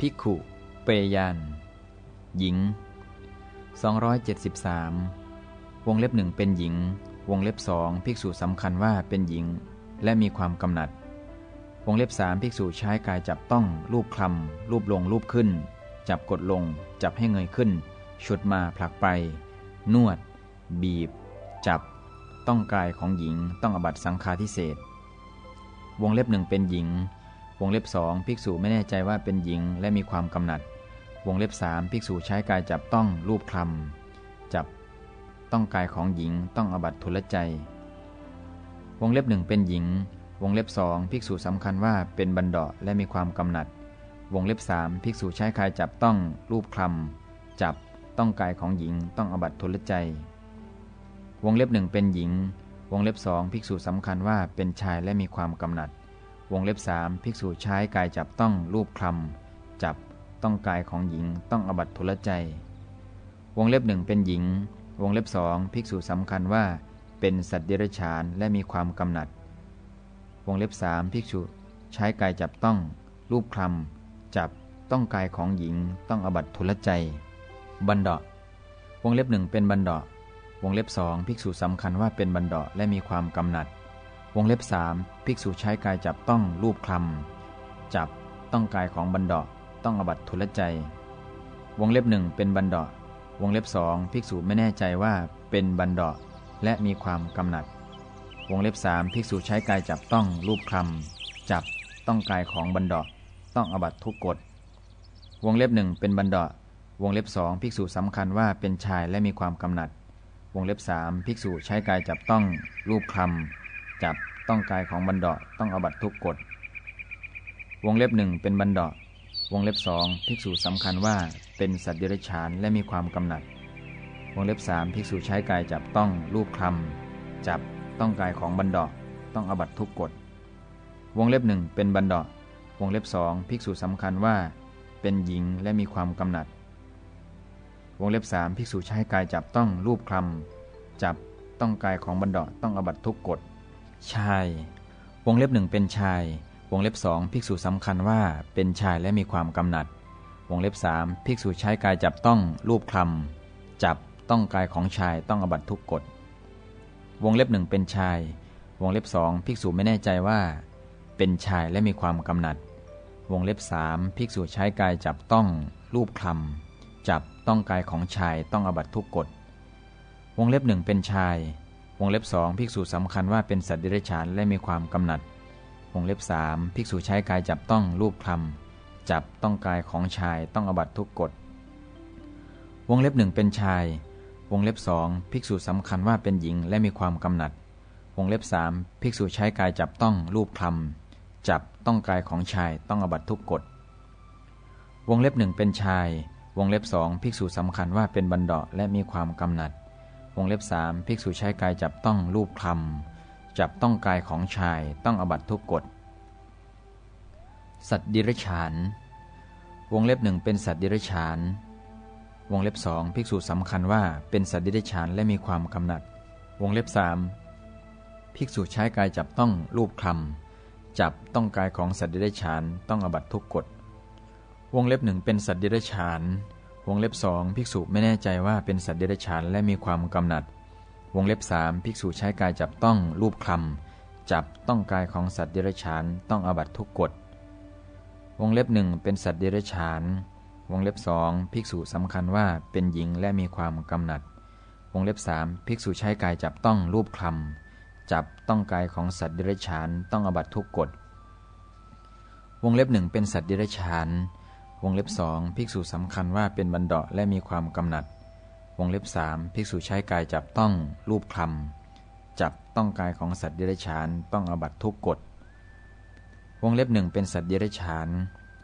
ภิกขุเปยานหญิง 273 วงเล็บหนึ่งเป็นหญิง วงเล็บสองภิกษุสำคัญว่าเป็นหญิง และมีความกำหนัด วงเล็บสามภิกษุใช้กายจับต้องรูปคลำรูปลงรูปขึ้น จับกดลง จับให้เงยขึ้น ฉุดมาผลักไป นวด บีบ จับ ต้องกายของหญิงต้องอบัตสังฆาทิเศษวงเล็บหนึ่งเป็นหญิง วงเล็บสองภิกษุไม่แน่ใจว่าเป็นหญิงและมีความกำหนัด วงเล็บสามภิกษุใช้กายจับต้องรูปคลำจับต้องกายของหญิงต้องอบัตทุลใจ วงเล็บหนึ่งเป็นหญิง วงเล็บสองภิกษุสำคัญว่าเป็นบันดาและมีความกำหนัด วงเล็บสามภิกษุใช้กายจับต้องรูปคลำจับต้องกายของหญิงต้องอบัตทุลใจ วงเล็บหนึ่งเป็นหญิง วงเล็บสองภิกษุสำคัญว่าเป็นชายและมีความกำหนัด วงเล็บสามภิกษุใช้กายจับต้องรูปคลำจับต้องกายของหญิงต้องอบัตทุลใจ วงเล็บหนึ่งเป็นหญิง วงเล็บสองภิกษุสำคัญว่า เป็นสัตว์เดรัจฉานและมีความกำหนัด วงเล็บสามภิกษุใช้กายจับต้อง รูปคลำจับต้องกายของหญิง ต้องอบัตทุลใจ บันดาวงเล็บหนึ่งเป็นบันดาวงเล็บสองภิกษุสำคัญว่าเป็นบันดาและมีความกำหนัด วงเล็บสามภิกษุใช้กายจับต้องรูปคลำจับต้องกายของบันดาต้องอบัตทุลใจ วงเล็บหนึ่งเป็นบันดาวงเล็บสองภิกษุไม่แน่ใจว่าเป็นบันดาและมีความกำหนัด วงเล็บสามภิกษุใช้กายจับต้องรูปคลำจับต้องกายของบันดาต้องอบัตทุกกฎวงเล็บหนึ่งเป็นบันดาวงเล็บสองภิกษุสำคัญว่าเป็นชายและมีความกำหนัด วงเล็บสามภิกษุใช้กายจับต้องรูปคลำ จับต้องกายของบันดาต้องอบัตทุกกฎวงเล็บหนึ่งเป็นบันดาวงเล็บสองภิกษุสำคัญว่าเป็นสัตว์เดรัจฉานและมีความกำหนัด วงเล็บสามภิกษุใช้กายจับต้องรูปคลำจับต้องกายของบันดาต้องอบัตทุกกฎวงเล็บหนึ่งเป็นบันดาวงเล็บสองภิกษุสำคัญว่า เป็นหญิงและมีความกำหนัด วงเล็บสามภิกษุใช้กายจับต้องรูปคลำจับต้องกายของบันดาต้องอบัตทุกกฎ ชาย วงเล็บหนึ่งเป็นชาย วงเล็บสองภิกษุสำคัญว่าเป็นชายและมีความกำหนัด วงเล็บสามภิกษุใช้กายจับต้องรูปคลำจับต้องกายของชายต้องอบัตทุกกฎ วงเล็บหนึ่งเป็นชาย วงเล็บสองภิกษุไม่แน่ใจว่า เป็นชายและมีความกำหนัด วงเล็บสามภิกษุใช้กายจับต้องรูปคลำจับต้องกายของชายต้องอบัตทุกกฎ วงเล็บหนึ่งเป็นชาย วงเล็บสองภิกษุสำคัญว่าเป็นสัตว์เดรัจฉานและมีความกำหนัด วงเล็บสามภิกษุใช้กายจับต้องรูปคลำจับต้องกายของชายต้องอบัตทุกกฎ วงเล็บหนึ่งเป็นชาย วงเล็บสองภิกษุสำคัญว่าเป็นหญิงและมีความกำหนัด วงเล็บสามภิกษุใช้กายจับต้องรูปคลำจับต้องกายของชายต้องอบัตทุกกฎ วงเล็บหนึ่งเป็นชาย วงเล็บสองภิกษุสำคัญว่าเป็นบันเดาและมีความกำหนัด วงเล็บสามภิกษุใช้กายจับต้องรูปคลำจับต้องกายของชายต้องอบัตทุกกฎ สัตว์ดิรฉาน วงเล็บหนึ่งเป็นสัตว์ดิรฉาน วงเล็บสองภิกษุสำคัญว่าเป็นสัตว์ดิรฉานและมีความกำหนัด วงเล็บสามภิกษุใช้กายจับต้องรูปคลำจับต้องกายของสัตว์ดิรฉานต้องอบัตทุกกฎ วงเล็บหนึ่งเป็นสัตว์ดิรฉาน วงเล็บสองภิกษุไม่แน่ใจว่าเป็นสัตว์เดิรฉานและมีความกำหนัด วงเล็บสามภิกษุใช้กายจับต้องรูปคลำจับต้องกายของสัตว์เดิรฉานต้องอบัตทุกกฎ วงเล็บหนึ่งเป็นสัตว์เดิรฉาน วงเล็บสองภิกษุสำคัญว่าเป็นหญิงและมีความกำหนัด วงเล็บสามภิกษุใช้กายจับต้องรูปคลำจับต้องกายของสัตว์เดิรฉานต้องอบัตทุกกฎ วงเล็บหนึ่งเป็นสัตว์เดิรฉาน วงเล็บสองภิกษุสำคัญว่าเป็นบันดาและมีความกำหนัด วงเล็บสามภิกษุใช้กายจับต้องรูปคลำจับต้องกายของสัตว์เดิรฉานต้องอบัตทุกกฎ วงเล็บหนึ่งเป็นสัตว์เดิรฉาน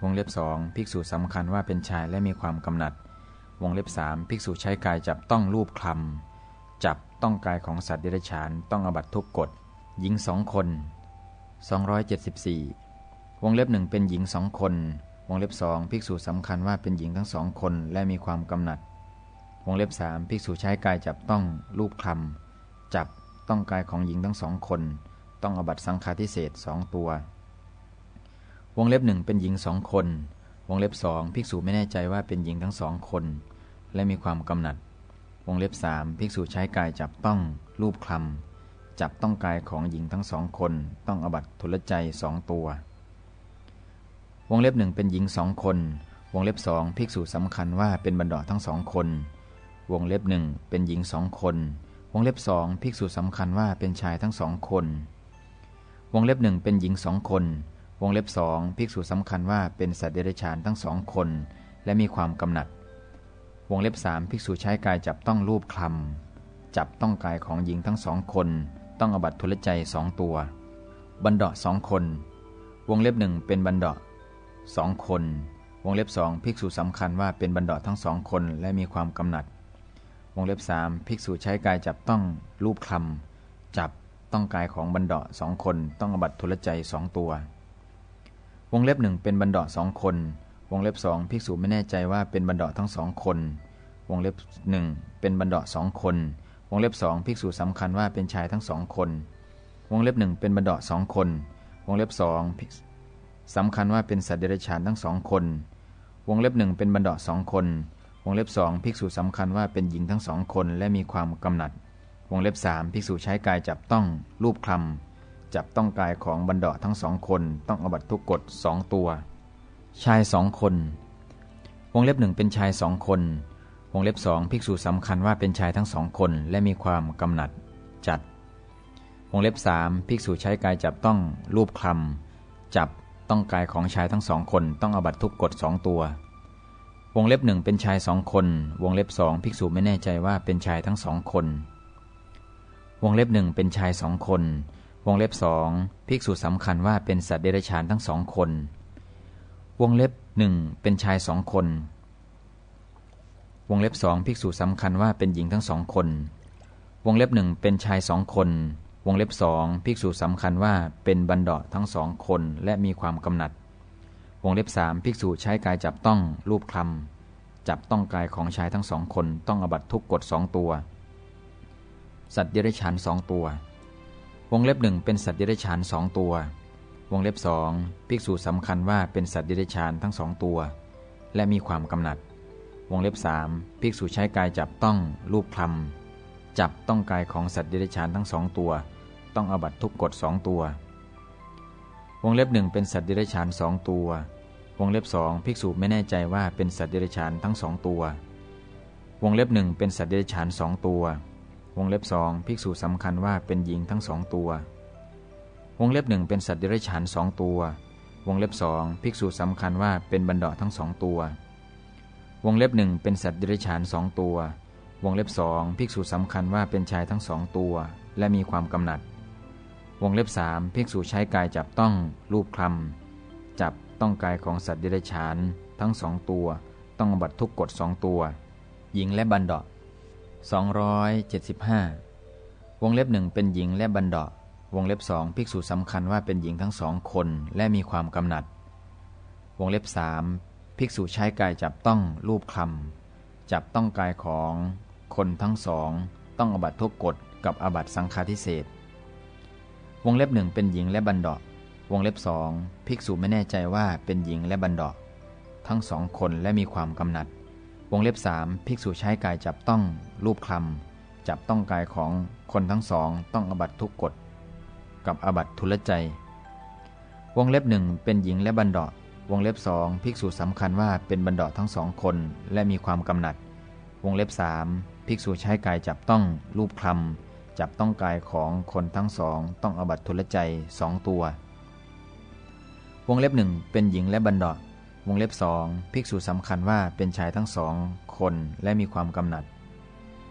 วงเล็บสองภิกษุสำคัญว่าเป็นชายและมีความกำหนัด วงเล็บสามภิกษุใช้กายจับต้องรูปคลำจับต้องกายของสัตว์เดิรฉานต้องอบัตทุกกฎ หญิงสองคน 274 วงเล็บหนึ่งเป็นหญิงสองคน วงเล็บสองภิกษุสำคัญว่าเป็นหญิงทั้งสองคนและมีความกำหนัด วงเล็บสามภิกษุใช้กายจับต้องรูปคลำจับต้องกายของหญิงทั้งสองคน ต้องอบัตสังฆาทิเศษสองตัว วงเล็บหนึ่งเป็นหญิงสองคนววงเล็บสองภิกษุไม่แน่ใจว่าเป็นหญิงทั้งสองคน และมีความกำหนัด วงเล็บสามภิกษุใช้กายจับต้องรูปคลำจับต้องกายของหญิงทั้งสองคน ต้องอบัตทุลใจสองตัว วงเล็บหนึ่งเป็นหญิงสองคน วงเล็บสองภิกษุสำคัญว่าเป็นบรรดาทั้งสองคน วงเล็บหนึ่งเป็นหญิงสองคน วงเล็บสองภิกษุสำคัญว่าเป็นชายทั้งสองคน วงเล็บหนึ่งเป็นหญิงสองคน วงเล็บสองภิกษุสำคัญว่าเป็นสัตว์เดรัจฉานทั้งสองคน และมีความกำหนัด วงเล็บสามภิกษุใช้กายจับต้องรูปคลำจับต้องกายของหญิงทั้งสองคน ต้องอบัตทุลใจสองตัวบันดาสองคน วงเล็บหนึ่งเป็นบันดา สองคน วงเล็บสองภิกษุสำคัญว่าเป็นบันดาทั้งสองคนและมีความกำหนัด วงเล็บสามภิกษุใช้กายจับต้องรูปคลำจับต้องกายของบันดาสองคน ต้องอบัตทุลใจสองตัว วงเล็บหนึ่งเป็นบรรดาสองคน วงเล็บสองภิกษุไม่แน่ใจว่าเป็นบรรดาทั้งสองคน วงเล็บหนึ่งเป็นบรรดาสองคน วงเล็บสองภิกษุสำคัญว่าเป็นชายทั้งสองคน วงเล็บหนึ่งเป็นบรรดาสองคน วงเล็บสอง สำคัญว่าเป็นสัตว์เดรัจฉานทั้งสองคน วงเล็บหนึ่งเป็นบรรดาสองคน วงเล็บสองภิกษุสำคัญว่าเป็นหญิงทั้งสองคนและมีความกำหนัด วงเล็บสามภิกษุใช้กายจับต้องรูปคลำจับต้องกายของบรรดาทั้งสองคน ต้องอบัตทุกกฎสองตัว ชายสองคน วงเล็บหนึ่งเป็นชายสองคน วงเล็บสองภิกษุสำคัญว่าเป็นชายทั้งสองคนและมีความกำหนัด จัด วงเล็บสามภิกษุใช้กายจับต้องรูปคลำจับ ต้องกายของชายทั้งสองคนต้องอบัตทุกกฎสองตัว วงเล็บหนึ่งเป็นชายสองคน วงเล็บสองภิกษุไม่แน่ใจว่าเป็นชายทั้งสองคน วงเล็บหนึ่งเป็นชายสองคน วงเล็บสองภิกษุสำคัญว่าเป็นสัตว์เดรัจฉานทั้งสองคน วงเล็บหนึ่งเป็นชายสองคน วงเล็บสองภิกษุสำคัญว่าเป็นหญิงทั้งสองคน วงเล็บหนึ่งเป็นชายสองคน วงเล็บสองภิกษุสำคัญว่าเป็นบรรดาทั้งสองคนและมีความกำหนัด วงเล็บสามภิกษุใช้กายจับต้องรูปคลำจับต้องกายของชายทั้งสองคนต้องอบัตทุกกฎสองตัว สัตว์เดรัจฉานสองตัว วงเล็บหนึ่งเป็นสัตว์เดรัจฉานสองตัว วงเล็บสองภิกษุสำคัญว่าเป็นสัตว์เดรัจฉานทั้งสองตัว และมีความกำหนัด วงเล็บสามภิกษุใช้กายจับต้องรูปคลำจับต้องกายของสัตว์เดรัจฉานทั้งสองตัว ต้องอบัตทุกกฎสองตัว วงเล็บหนึ่งเป็นสัตว์เดรัจฉานสองตัว วงเล็บสองภิกษุไม่แน่ใจว่าเป็นสัตว์เดรัจฉานทั้งสองตัว วงเล็บหนึ่งเป็นสัตว์เดรัจฉานสองตัว วงเล็บสองภิกษุสำคัญว่าเป็นหญิงทั้งสองตัว วงเล็บหนึ่งเป็นสัตว์เดรัจฉานสองตัว วงเล็บสองภิกษุสำคัญว่าเป็นบรรดาทั้งสองตัว วงเล็บหนึ่งเป็นสัตว์เดรัจฉานสองตัววงเล็บสองภิกษุสำคัญว่าเป็นชายทั้งสองตัว และมีความกำหนัด วงเล็บสามภิกษุใช้กายจับต้องรูปคลำจับต้องกายของสัตว์เดรัจฉานทั้งสองตัว ต้องบัตทุกกฎสองตัว หญิงและบรรดา275 วงเล็บหนึ่งเป็นหญิงและบันดาวงเล็บสองภิกษุสำคัญว่าเป็นหญิงทั้งสองคนและมีความกำหนัด วงเล็บสามภิกษุใช้กายจับต้องรูปคลำจับต้องกายของคนทั้งสอง ต้องอบัตทุกกฎกับอบัตสังฆาทิเศษ วงเล็บหนึ่งเป็นหญิงและบันดาวงเล็บสองภิกษุไม่แน่ใจว่าเป็นหญิงและบันดาทั้งสองคนและมีความกำหนัด วงเล็บสามภิกษุใช้กายจับต้องรูปคลำจับต้องกายของคนทั้งสองต้องอบัตทุกกฎกับอบัตทุลใจ วงเล็บหนึ่งเป็นหญิงและบันดาวงเล็บสองภิกษุสำคัญว่าเป็นบันดาทั้งสองคนและมีความกำหนัด วงเล็บสามภิกษุใช้กายจับต้องรูปคลำ จับต้องกายของคนทั้งสองต้องอบัตทุลใจสองตัว วงเล็บหนึ่งเป็นหญิงและบันดาวงเล็บสองภิกษุสำคัญว่าเป็นชายทั้งสองคนและมีความกำหนัด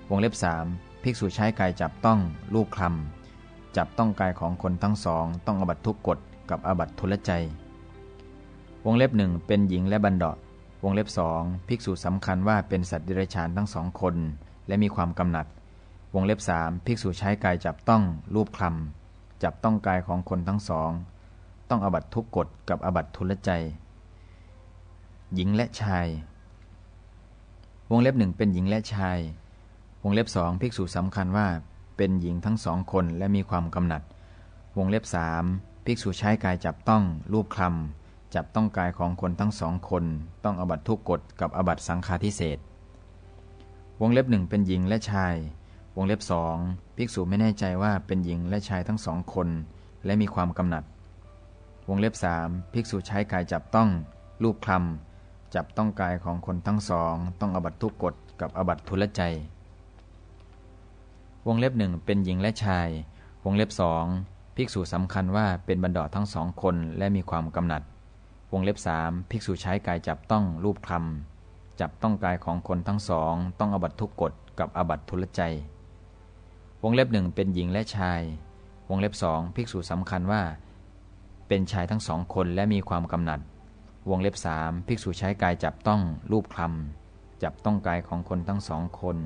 วงเล็บสามภิกษุใช้กายจับต้องรูปคลำจับต้องกายของคนทั้งสองต้องอบัตทุกกฎกับอบัตทุลใจ วงเล็บหนึ่งเป็นหญิงและบันดาวงเล็บสองภิกษุสำคัญว่าเป็นสัตว์ดิเรกชันทั้งสองคน และมีความกำหนัด วงเล็บสามภิกษุใช้กายจับต้องรูปคลำจับต้องกายของคนทั้งสอง ต้องอบัตทุกกฎกับอบัตทุลใจ หญิงและชาย วงเล็บหนึ่งเป็นหญิงและชาย วงเล็บสองภิกษุสำคัญว่าเป็นหญิงทั้งสองคนและมีความกำหนัด วงเล็บสามภิกษุใช้กายจับต้องรูปคลำจับต้องกายของคนทั้งสองคน ต้องอบัตทุกกฎกับอบัตสังฆาทิเศษวงเล็บหนึ่งเป็นหญิงและชาย วงเล็บสองภิกษุไม่แน่ใจว่าเป็นหญิงและชายทั้งสองคน และมีความกำหนัด วงเล็บสามภิกษุใช้กายจับต้องรูปคลำจับต้องกายของคนทั้งสอง ต้องอบัตทุกกฎกับอบัตทุลใจ วงเล็บหนึ่งเป็นหญิงและชาย วงเล็บสองภิกษุสำคัญว่าเป็นบรรดาทั้งสองคนและมีความกำหนัด วงเล็บสามภิกษุใช้กายจับต้องรูปคลำจับต้องกายของคนทั้งสอง ต้องอบัตทุกกฎกับอบัตทุลใจ วงเล็บหนึ่งเป็นหญิงและชาย วงเล็บสองภิกษุสำคัญว่า เป็นชายทั้งสองคนและมีความกำหนัด วงเล็บสามภิกษุใช้กายจับต้องรูปคลำจับต้องกายของคนทั้งสองคน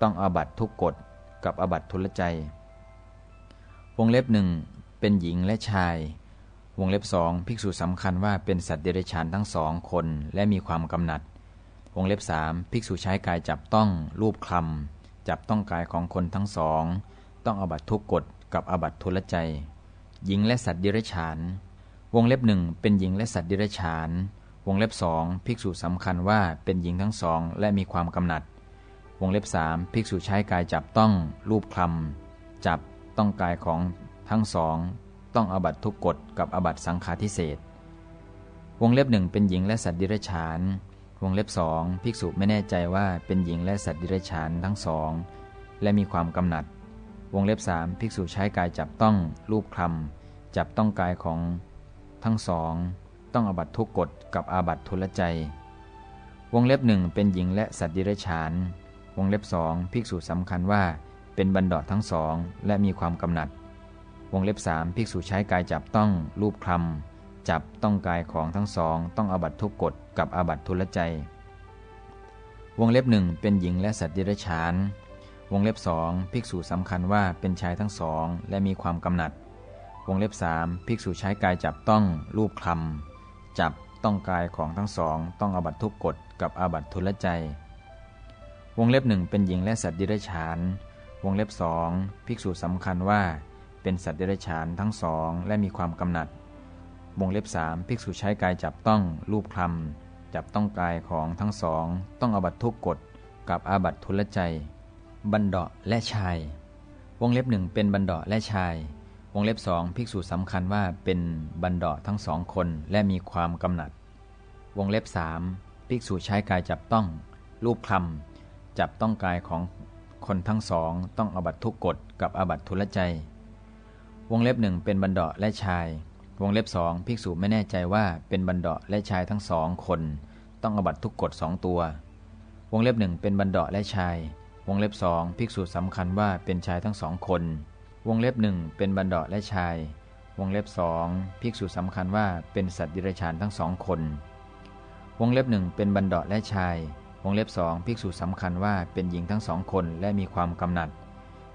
ต้องอบัตทุกกฎกับอบัตทุลใจ วงเล็บหนึ่งเป็นหญิงและชาย วงเล็บสองภิกษุสำคัญว่าเป็นสัตว์เดรัจฉานทั้งสองคนและมีความกำหนัด วงเล็บสามภิกษุใช้กายจับต้องรูปคลำ จับต้องกายของคนทั้งสอง ต้องอบัตทุกกฎกับอบัตทุลใจ หญิงและสัตว์เรัจฉาน วงเล็บหนึ่งเป็นหญิงและสัตว์เรัจฉาน วงเล็บสองภิกษุสำคัญว่าเป็นหญิงทั้งสองและมีความกำหนัด วงเล็บสามภิกษุใช้กายจับต้องรูปคลำจับต้องกายของทั้งสอง ต้องอบัตทุกกฎกับอบัตสังฆาทิเศษวงเล็บหนึ่งเป็นหญิงและสัตว์ดิรชาน วงเล็บสองภิกษุไม่แน่ใจว่าเป็นหญิงและสัตว์ดิเรกชานทั้งสองและมีความกำหนัด วงเล็บสามภิกษุใช้กายจับต้องรูปคลำจับต้องกายของทั้งสอง ต้องอบัตทุกกฎกับอาบัตทุลใจ วงเล็บหนึ่งเป็นหญิงและสัตว์ดิเรกชานวงเล็บสองภิกษุสำคัญว่าเป็นบันดอทั้งสองและมีความกำหนัด วงเล็บสามภิกษุใช้กายจับต้องรูปคลำ จับต้องกายของทั้งสองต้องอาบัตทุกกฎกับอาบัตทุลใจ วงเล็บหนึ่งเป็นหญิงและสัตว์ดิรชาน วงเล็บสองภิกษุสำคัญว่าเป็นชายทั้งสองและมีความกำหนัด วงเล็บสามภิกษุใช้กายจับต้องรูปคลำจับต้องกายของทั้งสองต้องอาบัตทุกกฎกับอาบัตทุลใจ วงเล็บหนึ่งเป็นหญิงและสัตว์ดิรชาน วงเล็บสองภิกษุสำคัญว่าเป็นสัตว์เดรัจฉานทั้งสองและมีความกำหนัด วงเล็บสามภิกษุใช้กายจับต้องรูปคลำจับต้องกายของทั้งสอง ต้องอบัตทุกกฎกับอาบัตทุลใจ บันดาและชาย วงเล็บหนึ่งเป็นบันดาและชาย วงเล็บสองภิกษุสำคัญว่าเป็นบันดาทั้งสองคนและมีความกำหนัด วงเล็บสามภิกษุใช้กายจับต้อง รูปคลำจับต้องกายของคนทั้งสอง ต้องอบัตทุกกฎกับอาบัตทุลใจ วงเล็บหนึ่งเป็นบันดาและชาย วงเล็บสองภิกษุไม่แน่ใจว่าเป็นบันดาและชายทั้งสองคน ต้องอบัตทุกกฎสองตัว วงเล็บหนึ่งเป็นบันดาและชาย วงเล็บสองภิกษุสำคัญว่าเป็นชายทั้งสองคน วงเล็บหนึ่งเป็นบันดาและชาย วงเล็บสองภิกษุสำคัญว่าเป็นสัตว์ดิเรกชันทั้งสองคน วงเล็บหนึ่งเป็นบันดาและชาย วงเล็บสองภิกษุสำคัญว่าเป็นหญิงทั้งสองคนและมีความกำหนัด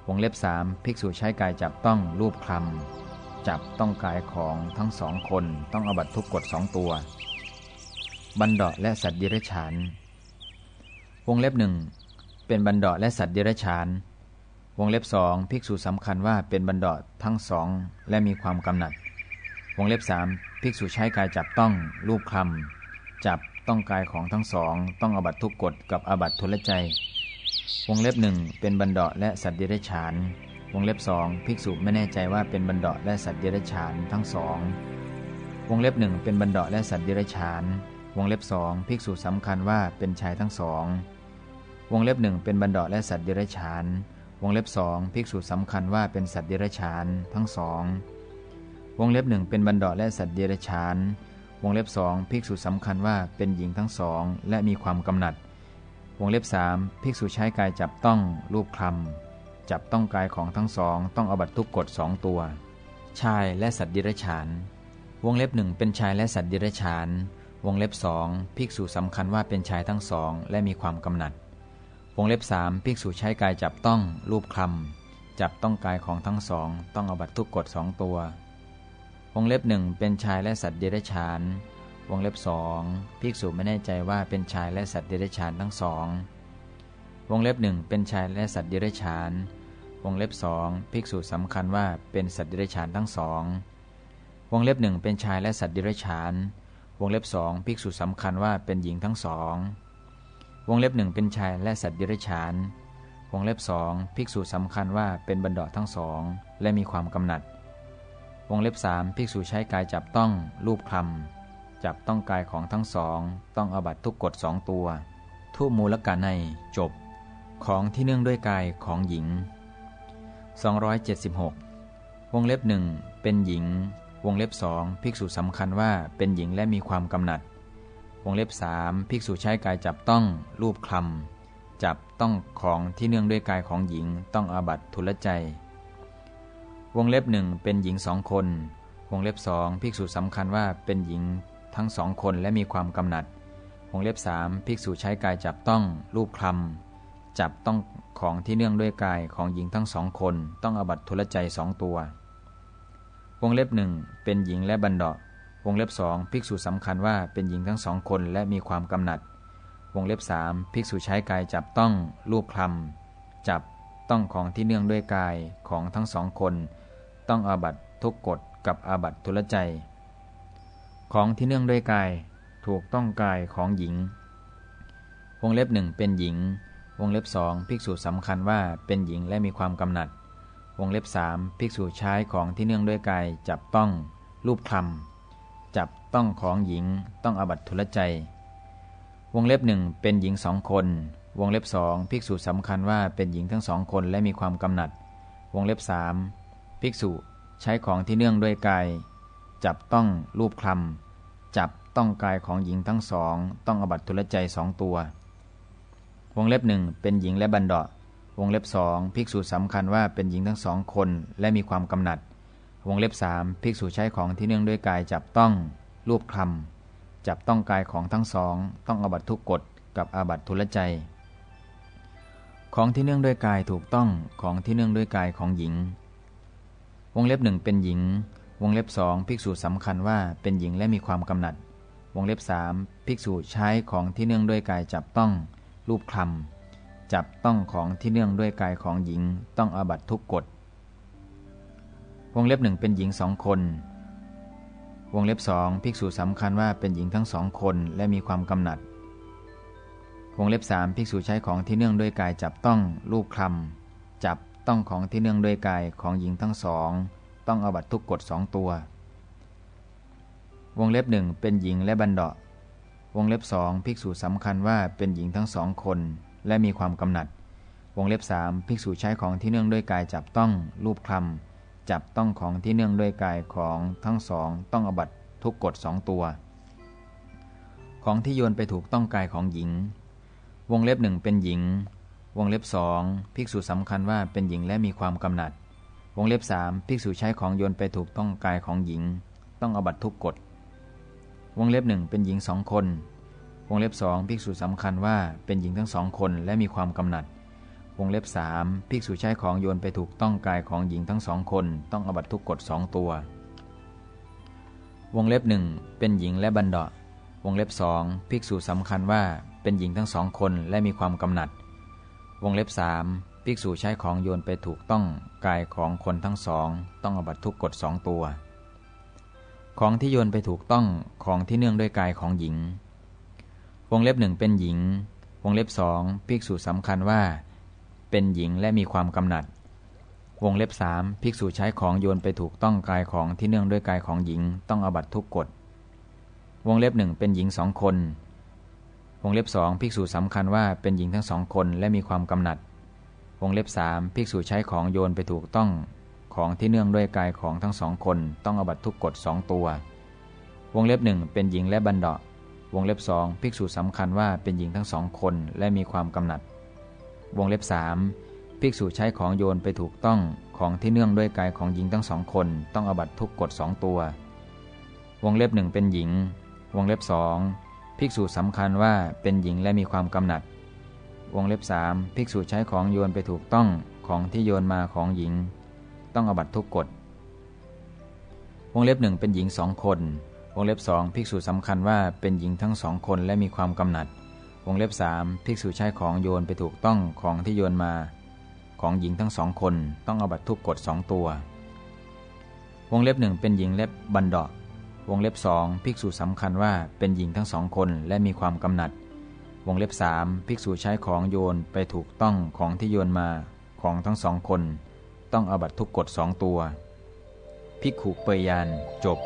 วงเล็บสามภิกษุใช้กายจับต้องรูปคลำ จับต้องกายของทั้งสองคนต้องอบัตทุกกฎสองตัว บันดาและสัตว์เดรัจฉาน วงเล็บหนึ่งเป็นบันดาและสัตว์เดรัจฉาน วงเล็บสองภิกษุสำคัญว่าเป็นบันดาทั้งสองและมีความกำหนัด วงเล็บสามภิกษุใช้กายจับต้องรูปคลำจับต้องกายของทั้งสองต้องอบัตทุกกฎกับอบัตทุลใจ วงเล็บหนึ่งเป็นบันดาและสัตว์เดรัจฉาน วงเล็บสองภิกษุไม่แน่ใจว่าเป็นบันดาและสัตว์เดรัจฉานทั้งสองวงเล็บหนึ่งเป็นบันดาและสัตว์เดรัจฉาน วงเล็บสองภิกษุสำคัญว่าเป็นชายทั้งสองวงเล็บหนึ่งเป็นบันดาและสัตว์เดรัจฉาน วงเล็บสองภิกษุสำคัญว่าเป็นสัตว์เดรัจฉานทั้งสองวงเล็บหนึ่งเป็นบันดาและสัตว์เดรัจฉาน วงเล็บสองภิกษุสำคัญว่าเป็นหญิงทั้งสองและมีความกำหนัด วงเล็บสามภิกษุใช้กายจับต้องรูปคลำ จับต้องกายของทั้งสองต้องอบัตทุกกฎสองตัว ชายและสัตว์ดิรฉาน วงเล็บหนึ่งเป็นชายและสัตว์ดิรฉาน วงเล็บสองภิกษุสำคัญว่าเป็นชายทั้งสองและมีความกำหนัด วงเล็บสามภิกษุใช้กายจับต้องรูปคลำจับต้องกายของทั้งสองต้องอบัตทุกกฎสองตัว วงเล็บหนึ่งเป็นชายและสัตว์เดรัจฉาน วงเล็บสองภิกษุไม่แน่ใจว่าเป็นชายและสัตว์เดรัจฉานทั้งสองวงเล็บหนึ่งเป็นชายและสัตว์เดรัจฉาน วงเล็บสองภิกษุสำคัญว่าเป็นสัตว์ดิเรัจฉานทั้งสองวงเล็บหนึ่งเป็นชายและสัตว์ดิเรกชันวงเล็บสองภิกษุสำคัญว่าเป็นหญิงทั้งสองวงเล็บหนึ่งเป็นชายและสัตว์ดิเรกชันวงเล็บสองภิกษุสำคัญว่าเป็นบรรดาทั้งสองและมีความกำหนัด วงเล็บสามภิกษุใช้กายจับต้องรูปคลำจับต้องกายของทั้งสอง ต้องอบัตทุกกฎสองตัวทุมูลกาในจบ ของที่เนื่องด้วยกายของหญิง 276 วงเล็บหนึ่งเป็นหญิง วงเล็บสองภิกษุสำคัญว่าเป็นหญิงและมีความกำหนัด วงเล็บสามภิกษุใช้กายจับต้องรูปคลำจับต้องของที่เนื่องด้วยกายของหญิงต้องอาบัตทุลใจ วงเล็บหนึ่งเป็นหญิงสองคน วงเล็บสองภิกษุสำคัญว่าเป็นหญิงทั้งสองคนและมีความกำหนัด วงเล็บสามภิกษุใช้กายจับต้องรูปคลำ จับต้องของที่เนื่องด้วยกายของหญิงทั้งสองคนต้องอบัตทุลใจสองตัว วงเล็บหนึ่งเป็นหญิงและบันดาวงเล็บสองภิกษุสำคัญว่าเป็นหญิงทั้งสองคนและมีความกำหนัด วงเล็บสามภิกษุใช้กายจับต้องรูปคลำจับต้องของที่เนื่องด้วยกายของทั้งสองคน ต้องอาบัตทุกกฎกับอาบัตทุลใจ ของที่เนื่องด้วยกายถูกต้องกายของหญิง วงเล็บหนึ่งเป็นหญิง วงเล็บสองภิกษุสำคัญว่าเป็นหญิงและมีความกำหนัด วงเล็บสามภิกษุใช้ของที่เนื่องด้วยกายจับต้อง รูปคลำจับต้องของหญิงต้องอบัตทุลใจ วงเล็บหนึ่งเป็นหญิงสองคน วงเล็บสองภิกษุสำคัญว่าเป็นหญิงทั้งสองคนและมีความกำหนัด วงเล็บสามภิกษุใช้ของที่เนื่องด้วยกาย จับต้องรูปคลำจับต้องกายของหญิงทั้งสอง ต้องอบัตทุลใจสองตัว วงเล็บหนึ่งเป็นหญิงและบันดาวงเล็บสองภิกษุสำคัญว่าเป็นหญิงทั้งสองคนและมีความกำหนัด วงเล็บสามภิกษุใช้ของที่เนื่องด้วยกายจับต้องรูปคลำจับต้องกายของทั้งสอง ต้องอาบัตทุกกฎกับอาบัตทุลใจ ของที่เนื่องด้วยกายถูกต้องของที่เนื่องด้วยกายของหญิง วงเล็บหนึ่งเป็นหญิง วงเล็บสองภิกษุสำคัญว่าเป็นหญิงและมีความกำหนัด วงเล็บสามภิกษุใช้ของที่เนื่องด้วยกายจับต้อง รูปคลำจับต้องของที่เนื่องด้วยกายของหญิงต้องอาบัตทุกกฎวงเล็บหนึ่งเป็นหญิงสองคน วงเล็บสองภิกษุสำคัญว่าเป็นหญิงทั้งสองคนและมีความกำหนัด วงเล็บสามภิกษุใช้ของที่เนื่องด้วยกายจับต้องรูปคลำจับต้องของที่เนื่องด้วยกายของหญิงทั้งสอง ต้องอาบัตทุกกฎสองตัว วงเล็บหนึ่งเป็นหญิงและบันดา วงเล็บสองภิกษุสำคัญว่าเป็นหญิงทั้งสองคน และมีความกำหนัด วงเล็บสามภิกษุใช้ของที่เนื่องด้วยกายจับต้องรูปคลำจับต้องของที่เนื่องด้วยกายของทั้งสองต้องอบัตทุกกฎสองตัว ของที่โยนไปถูกต้องกายของหญิง วงเล็บหนึ่งเป็นหญิง วงเล็บสองภิกษุสำคัญว่าเป็นหญิงและมีความกำหนัด วงเล็บสามภิกษุใช้ของโยนไปถูกต้องกายของหญิง ต้องอบัตทุกกฎ วงเล็บหนึ่งเป็นหญิงสองคน วงเล็บสองภิกษุสำคัญว่าเป็นหญิงทั้งสองคนและมีความกำหนัด วงเล็บสามภิกษุใช้ของโยนไปถูกต้องกายของหญิงทั้งสองคน ต้องอบัตทุกกฎสองตัว วงเล็บหนึ่งเป็นหญิงและบันดาวงเล็บสองภิกษุสำคัญว่าเป็นหญิงทั้งสองคนและมีความกำหนัด วงเล็บสามภิกษุใช้ของโยนไปถูกต้องกายของคนทั้งสอง ต้องอบัตทุกกฎสองตัว ของที่โยนไปถูกต้องของที่เนื่องด้วยกายของหญิง วงเล็บหนึ่งเป็นหญิง วงเล็บสองภิกษุสำคัญว่า เป็นหญิงและมีความกำหนัด วงเล็บสามภิกษุใช้ของโยนไปถูกต้องกายของที่เนื่องด้วยกายของหญิง ต้องอบัตทุกกฎ วงเล็บหนึ่งเป็นหญิงสองคน วงเล็บสองภิกษุสำคัญว่าเป็นหญิงทั้งสองคนและมีความกำหนัด วงเล็บสามภิกษุใช้ของโยนไปถูกต้อง ของที่เนื่องด้วยกายของทั้งสองคนต้องอบัตทุกกฎสองตัว วงเล็บหนึ่งเป็นหญิงและบันดาะวงเล็บสองภิกษุสำคัญว่าเป็นหญิงทั้งสองคนและมีความกำหนัด วงเล็บสามภิกษุใช้ของโยนไปถูกต้องของที่เนื่องด้วยกายของหญิงทั้งสองคนต้องอบัตทุกกฎสองตัว วงเล็บหนึ่งเป็นหญิง วงเล็บสองภิกษุสำคัญว่าเป็นหญิงและมีความกำหนัด วงเล็บสามภิกษุใช้ของโยนไปถูกต้องของที่โยนมาของหญิง ต้องอบัตทุกกฎวงเล็บหนึ่งเป็นหญิงสองคน วงเล็บสองภิกษุสำคัญว่าเป็นหญิงทั้งสองคนและมีความกำหนัด วงเล็บสามภิกษุใช้ของโยนไปถูกต้องของที่โยนมา ของหญิงทั้งสองคนต้องอบัตทุกกฎสองตัว วงเล็บหนึ่งเป็นหญิงเล็บบันดอกวงเล็บสองภิกษุสำคัญว่าเป็นหญิงทั้งสองคนและมีความกำหนัด วงเล็บสามภิกษุใช้ของโยนไปถูกต้องของที่โยนมาของทั้งสองคน ต้องอบัตทุกกฎสองตัว พิกขุเปยานจบ